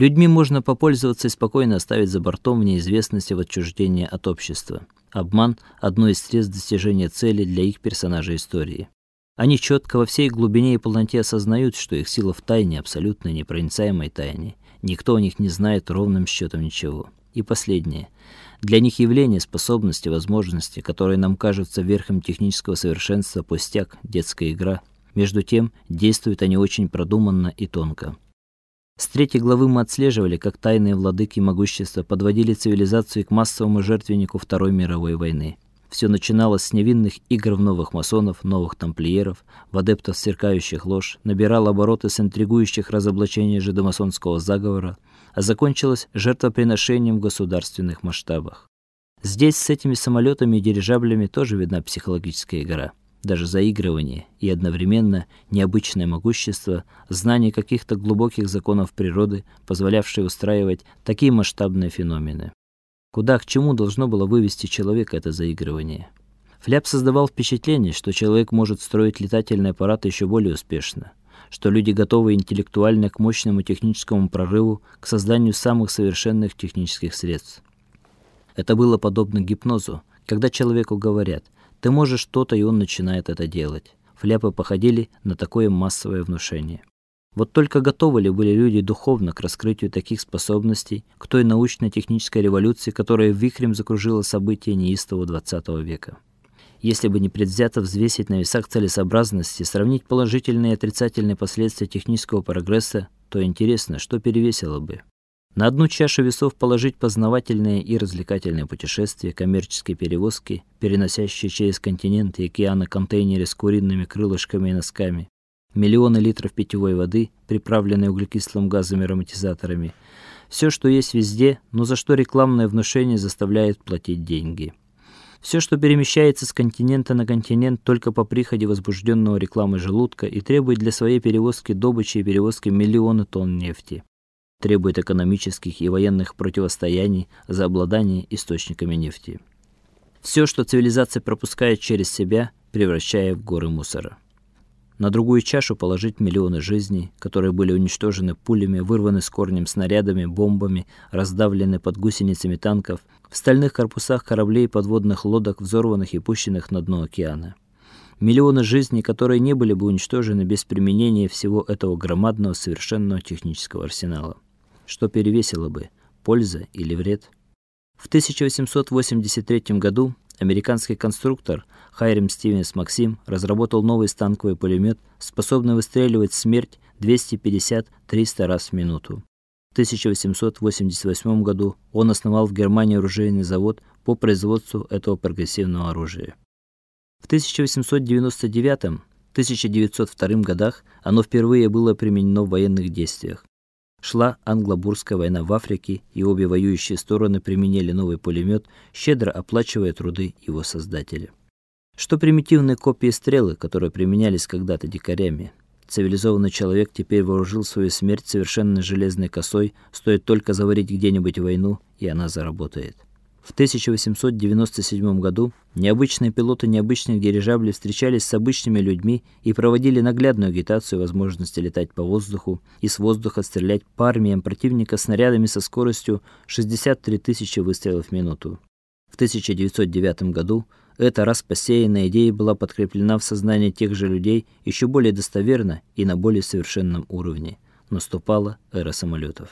Людьми можно попользоваться и спокойно оставить за бортом в неизвестности в отчуждении от общества. Обман одно из средств достижения цели для их персонажей истории. Они четко во всей глубине и полноте осознают, что их сила в тайне, абсолютной непроницаемой тайне. Никто о них не знает ровным счетом ничего. И последнее. Для них явление, способности, возможности, которые нам кажутся верхом технического совершенства, пустяк, детская игра. Между тем, действуют они очень продуманно и тонко. С третьей главы мы отслеживали, как тайные владыки могущества подводили цивилизацию к массовому жертвеннику Второй мировой войны. Все начиналось с невинных игр в новых масонов, новых тамплиеров, в адептов сверкающих лож, набирало обороты с интригующих разоблачений жидомасонского заговора, а закончилось жертвоприношением в государственных масштабах. Здесь с этими самолетами и дирижаблями тоже видна психологическая игра. Даже заигрывание и одновременно необычное могущество, знание каких-то глубоких законов природы, позволявшие устраивать такие масштабные феномены. Куда к чему должно было вывести человека это заигрывание? Фляп создавал впечатление, что человек может строить летательные аппараты еще более успешно, что люди готовы интеллектуально к мощному техническому прорыву, к созданию самых совершенных технических средств. Это было подобно гипнозу, когда человеку говорят: "Ты можешь что-то", и он начинает это делать. Фляпы походили на такое массовое внушение. Вот только готовы ли были люди духовно к раскрытию таких способностей, к той научно-технической революции, которая вихрем закружила события неистового XX века? Если бы не предвзято взвесить на весах целесообразности, сравнить положительные и отрицательные последствия технического прогресса, то интересно, что перевесило бы. На одну чашу весов положить познавательные и развлекательные путешествия, коммерческие перевозки, переносящие через континенты и океаны контейнеры с куриными крылышками и носками, миллионы литров питьевой воды, приправленной углекислым газом и ароматизаторами. Все, что есть везде, но за что рекламное внушение заставляет платить деньги. Все, что перемещается с континента на континент только по приходе возбужденного рекламой желудка и требует для своей перевозки добычи и перевозки миллионы тонн нефти. Требует экономических и военных противостояний за обладание источниками нефти. Все, что цивилизация пропускает через себя, превращая в горы мусора. На другую чашу положить миллионы жизней, которые были уничтожены пулями, вырваны с корнем снарядами, бомбами, раздавлены под гусеницами танков, в стальных корпусах кораблей и подводных лодок, взорванных и пущенных на дно океана. Миллионы жизней, которые не были бы уничтожены без применения всего этого громадного совершенного технического арсенала. Что перевесило бы польза или вред? В 1883 году Американский конструктор Хайрем Стивенс Максим разработал новый станковый пулемет, способный выстреливать смерть 250-300 раз в минуту. В 1888 году он основал в Германии оружейный завод по производству этого прогрессивного оружия. В 1899-1902 годах оно впервые было применено в военных действиях. Шла англо-бурская война в Африке, и обе воюющие стороны применили новый пулемет, щедро оплачивая труды его создателя. Что примитивные копии стрелы, которые применялись когда-то дикарями. Цивилизованный человек теперь вооружил свою смерть совершенно железной косой, стоит только заварить где-нибудь войну, и она заработает. В 1897 году необычные пилоты необычных дирижаблей встречались с обычными людьми и проводили наглядную агитацию возможности летать по воздуху и с воздуха стрелять по армиям противника снарядами со скоростью 63 тысячи выстрелов в минуту. В 1909 году эта раз посеянная идея была подкреплена в сознании тех же людей еще более достоверно и на более совершенном уровне. Наступала эра самолетов.